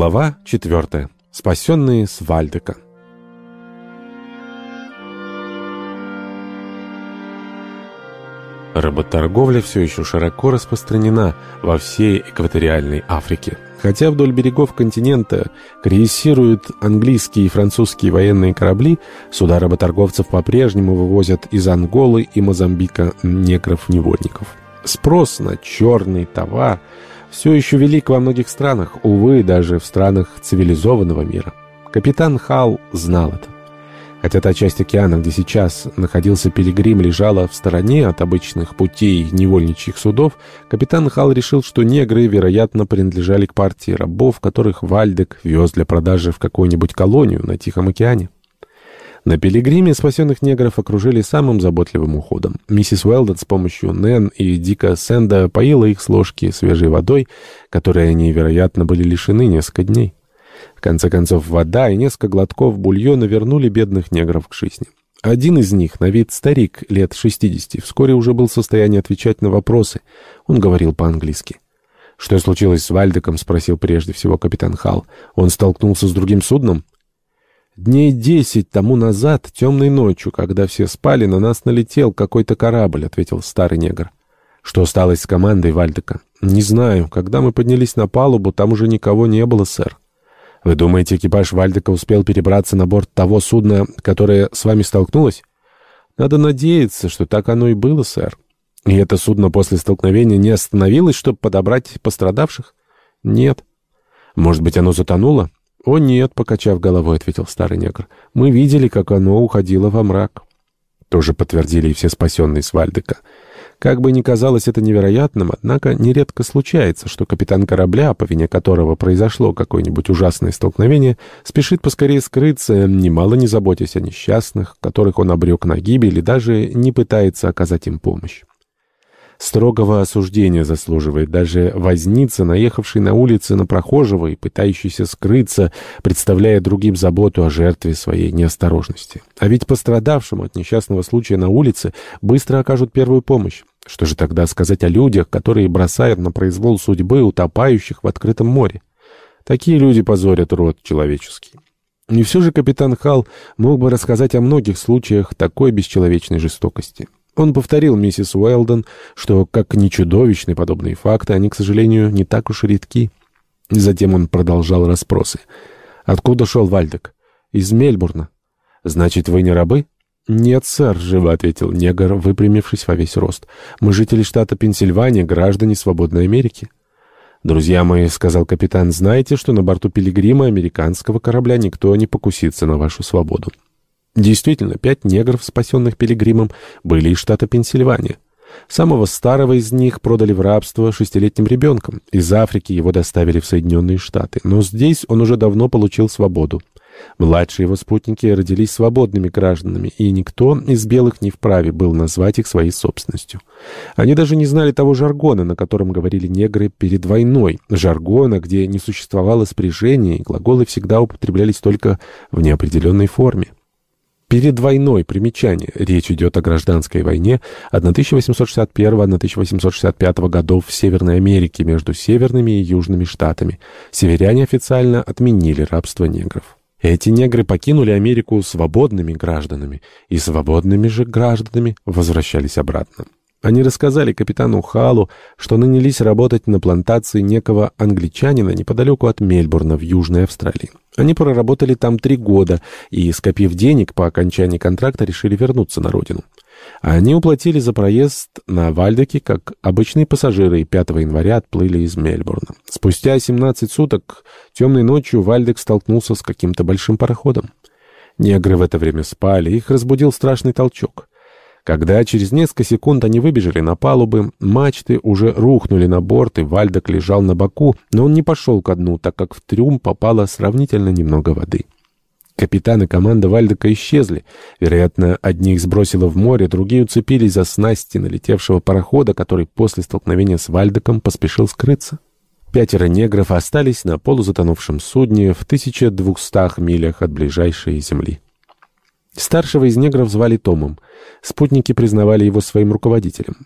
Глава 4. Спасенные с Вальдека. Работорговля все еще широко распространена во всей экваториальной Африке. Хотя вдоль берегов континента крейсируют английские и французские военные корабли, суда работорговцев по-прежнему вывозят из Анголы и Мозамбика негров-невольников. Спрос на черный товар – все еще велик во многих странах, увы, даже в странах цивилизованного мира. Капитан Хал знал это. Хотя та часть океана, где сейчас находился Пилигрим, лежала в стороне от обычных путей невольничьих судов, капитан Хал решил, что негры, вероятно, принадлежали к партии рабов, которых Вальдек вез для продажи в какую-нибудь колонию на Тихом океане. На пилигриме спасенных негров окружили самым заботливым уходом. Миссис Уэлдон с помощью Нэн и Дика Сэнда поила их с ложки свежей водой, которой они, вероятно, были лишены несколько дней. В конце концов, вода и несколько глотков бульона вернули бедных негров к жизни. Один из них, на вид старик, лет 60, вскоре уже был в состоянии отвечать на вопросы. Он говорил по-английски. «Что случилось с Вальдеком?» — спросил прежде всего капитан Халл. «Он столкнулся с другим судном?» Дней десять тому назад, темной ночью, когда все спали, на нас налетел какой-то корабль, — ответил старый негр. Что осталось с командой Вальдека? Не знаю. Когда мы поднялись на палубу, там уже никого не было, сэр. Вы думаете, экипаж Вальдека успел перебраться на борт того судна, которое с вами столкнулось? Надо надеяться, что так оно и было, сэр. И это судно после столкновения не остановилось, чтобы подобрать пострадавших? Нет. Может быть, оно затонуло? «О нет», — покачав головой, ответил старый негр. «Мы видели, как оно уходило во мрак». Тоже подтвердили и все спасенные с Вальдека. Как бы ни казалось это невероятным, однако нередко случается, что капитан корабля, по вине которого произошло какое-нибудь ужасное столкновение, спешит поскорее скрыться, немало не заботясь о несчастных, которых он обрек на гибель, и даже не пытается оказать им помощь. Строгого осуждения заслуживает даже возница, наехавший на улице на прохожего и пытающийся скрыться, представляя другим заботу о жертве своей неосторожности. А ведь пострадавшему от несчастного случая на улице быстро окажут первую помощь. Что же тогда сказать о людях, которые бросают на произвол судьбы утопающих в открытом море? Такие люди позорят род человеческий. И все же капитан Хал мог бы рассказать о многих случаях такой бесчеловечной жестокости. Он повторил миссис Уэлдон, что, как ни чудовищны подобные факты, они, к сожалению, не так уж и редки. Затем он продолжал расспросы. «Откуда шел Вальдек?» «Из Мельбурна». «Значит, вы не рабы?» «Нет, сэр», — живо ответил негр, выпрямившись во весь рост. «Мы жители штата Пенсильвания, граждане свободной Америки». «Друзья мои», — сказал капитан, — «знаете, что на борту Пилигрима американского корабля никто не покусится на вашу свободу». Действительно, пять негров, спасенных пилигримом, были из штата Пенсильвания. Самого старого из них продали в рабство шестилетним ребенком. Из Африки его доставили в Соединенные Штаты. Но здесь он уже давно получил свободу. Младшие его спутники родились свободными гражданами, и никто из белых не вправе был назвать их своей собственностью. Они даже не знали того жаргона, на котором говорили негры перед войной, жаргона, где не существовало спряжения, и глаголы всегда употреблялись только в неопределенной форме. Перед войной, примечание, речь идет о гражданской войне 1861-1865 годов в Северной Америке между северными и южными штатами. Северяне официально отменили рабство негров. Эти негры покинули Америку свободными гражданами, и свободными же гражданами возвращались обратно. Они рассказали капитану Халу, что нанялись работать на плантации некого англичанина неподалеку от Мельбурна в Южной Австралии. Они проработали там три года и, скопив денег по окончании контракта, решили вернуться на родину. Они уплатили за проезд на Вальдеке, как обычные пассажиры, и 5 января отплыли из Мельбурна. Спустя 17 суток темной ночью Вальдек столкнулся с каким-то большим пароходом. Негры в это время спали, их разбудил страшный толчок. Когда через несколько секунд они выбежали на палубы, мачты уже рухнули на борт, и Вальдок лежал на боку, но он не пошел ко дну, так как в трюм попало сравнительно немного воды. Капитан и команда Вальдека исчезли. Вероятно, одних сбросило в море, другие уцепились за снасти налетевшего парохода, который после столкновения с Вальдеком поспешил скрыться. Пятеро негров остались на полузатонувшем судне в 1200 милях от ближайшей земли. Старшего из негров звали Томом. Спутники признавали его своим руководителем.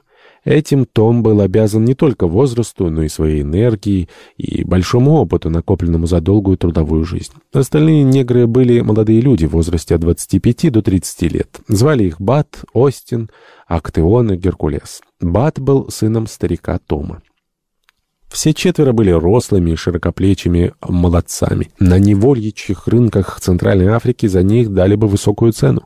Этим Том был обязан не только возрасту, но и своей энергией и большому опыту, накопленному за долгую трудовую жизнь. Остальные негры были молодые люди в возрасте от 25 до 30 лет. Звали их Бат, Остин, Актеон и Геркулес. Бат был сыном старика Тома. Все четверо были рослыми и широкоплечими молодцами. На невольничьих рынках Центральной Африки за них дали бы высокую цену.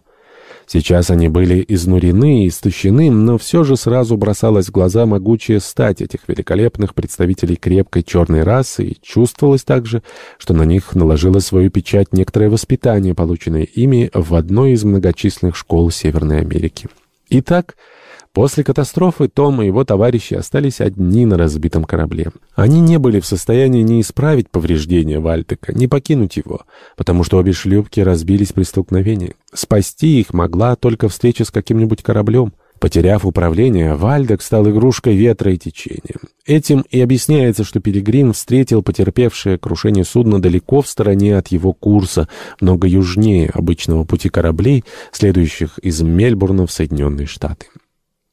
Сейчас они были изнурены и истощены, но все же сразу бросалась в глаза могучая стать этих великолепных представителей крепкой черной расы, и чувствовалось также, что на них наложило свою печать некоторое воспитание, полученное ими в одной из многочисленных школ Северной Америки. Итак, После катастрофы Том и его товарищи остались одни на разбитом корабле. Они не были в состоянии ни исправить повреждения Вальтека, ни покинуть его, потому что обе шлюпки разбились при столкновении. Спасти их могла только встреча с каким-нибудь кораблем. Потеряв управление, Вальдек стал игрушкой ветра и течения. Этим и объясняется, что Пилигрим встретил потерпевшее крушение судна далеко в стороне от его курса, много южнее обычного пути кораблей, следующих из Мельбурна в Соединенные Штаты.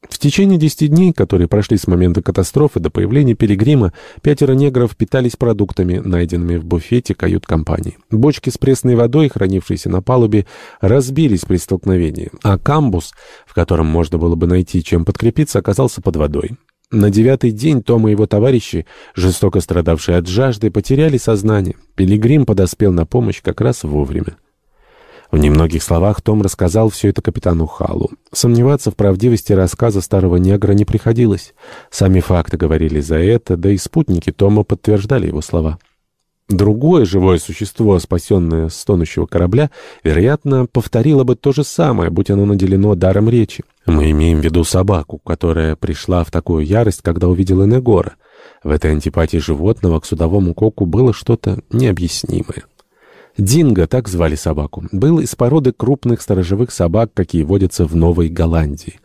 В течение десяти дней, которые прошли с момента катастрофы до появления Пилигрима, пятеро негров питались продуктами, найденными в буфете кают-компании. Бочки с пресной водой, хранившиеся на палубе, разбились при столкновении, а камбус, в котором можно было бы найти чем подкрепиться, оказался под водой. На девятый день Том и его товарищи, жестоко страдавшие от жажды, потеряли сознание. Пилигрим подоспел на помощь как раз вовремя. В немногих словах Том рассказал все это капитану Халу. Сомневаться в правдивости рассказа старого негра не приходилось. Сами факты говорили за это, да и спутники Тома подтверждали его слова. Другое живое существо, спасенное с тонущего корабля, вероятно, повторило бы то же самое, будь оно наделено даром речи. Мы имеем в виду собаку, которая пришла в такую ярость, когда увидела Негора. В этой антипатии животного к судовому коку было что-то необъяснимое. Динго, так звали собаку, был из породы крупных сторожевых собак, какие водятся в Новой Голландии.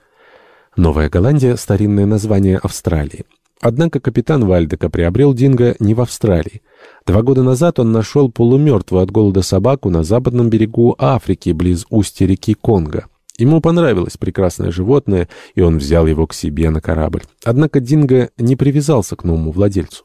Новая Голландия — старинное название Австралии. Однако капитан Вальдека приобрел Динго не в Австралии. Два года назад он нашел полумертвую от голода собаку на западном берегу Африки, близ устья реки Конго. Ему понравилось прекрасное животное, и он взял его к себе на корабль. Однако Динго не привязался к новому владельцу.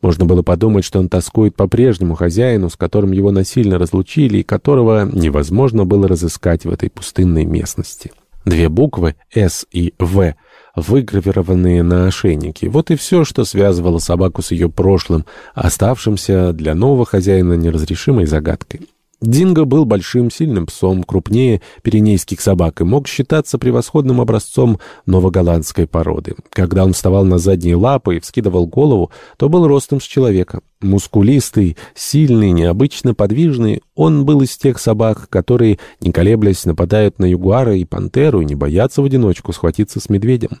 Можно было подумать, что он тоскует по прежнему хозяину, с которым его насильно разлучили и которого невозможно было разыскать в этой пустынной местности. Две буквы «С» и «В» выгравированные на ошейнике. Вот и все, что связывало собаку с ее прошлым, оставшимся для нового хозяина неразрешимой загадкой. Динго был большим сильным псом, крупнее пиренейских собак и мог считаться превосходным образцом новоголландской породы. Когда он вставал на задние лапы и вскидывал голову, то был ростом с человека. Мускулистый, сильный, необычно подвижный, он был из тех собак, которые, не колеблясь, нападают на ягуара и пантеру и не боятся в одиночку схватиться с медведем.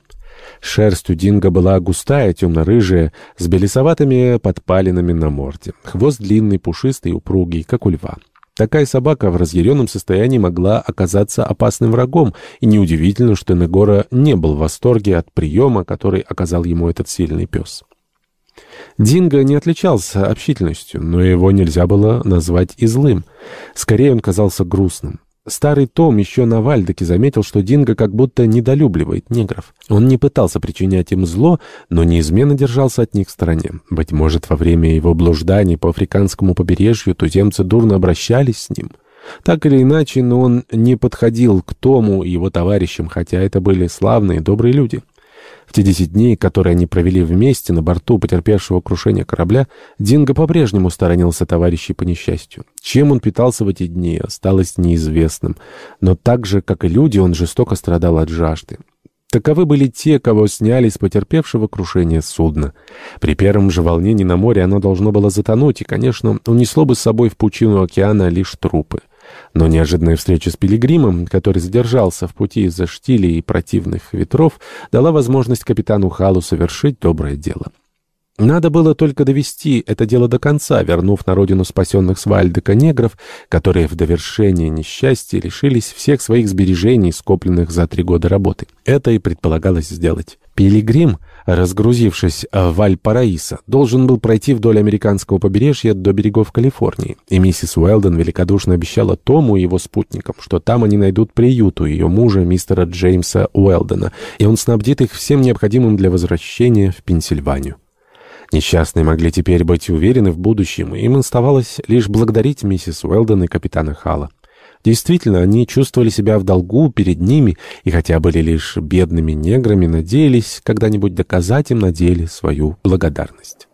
Шерсть у Динго была густая, темно-рыжая, с белесоватыми подпалинами на морде. Хвост длинный, пушистый, упругий, как у льва. Такая собака в разъяренном состоянии могла оказаться опасным врагом, и неудивительно, что Негора не был в восторге от приема, который оказал ему этот сильный пес. Динго не отличался общительностью, но его нельзя было назвать и злым. Скорее он казался грустным. Старый Том еще на Вальдеке заметил, что Динго как будто недолюбливает негров. Он не пытался причинять им зло, но неизменно держался от них в стороне. Быть может, во время его блужданий по африканскому побережью туземцы дурно обращались с ним. Так или иначе, но он не подходил к Тому и его товарищам, хотя это были славные, добрые люди. В те десять дней, которые они провели вместе на борту потерпевшего крушения корабля, Динго по-прежнему сторонился товарищей по несчастью. Чем он питался в эти дни, осталось неизвестным. Но так же, как и люди, он жестоко страдал от жажды. Таковы были те, кого сняли с потерпевшего крушения судна. При первом же волнении на море оно должно было затонуть, и, конечно, унесло бы с собой в пучину океана лишь трупы. Но неожиданная встреча с Пилигримом, который задержался в пути из-за штилей и противных ветров, дала возможность капитану Халу совершить доброе дело. Надо было только довести это дело до конца, вернув на родину спасенных с Вальдека негров, которые в довершение несчастья лишились всех своих сбережений, скопленных за три года работы. Это и предполагалось сделать. Пилигрим разгрузившись в Вальпараисо, должен был пройти вдоль американского побережья до берегов Калифорнии, и миссис Уэлден великодушно обещала Тому и его спутникам, что там они найдут приют у ее мужа, мистера Джеймса Уэлдена, и он снабдит их всем необходимым для возвращения в Пенсильванию. Несчастные могли теперь быть уверены в будущем, и им оставалось лишь благодарить миссис Уэлден и капитана Халла. Действительно, они чувствовали себя в долгу перед ними, и хотя были лишь бедными неграми, надеялись когда-нибудь доказать им на деле свою благодарность.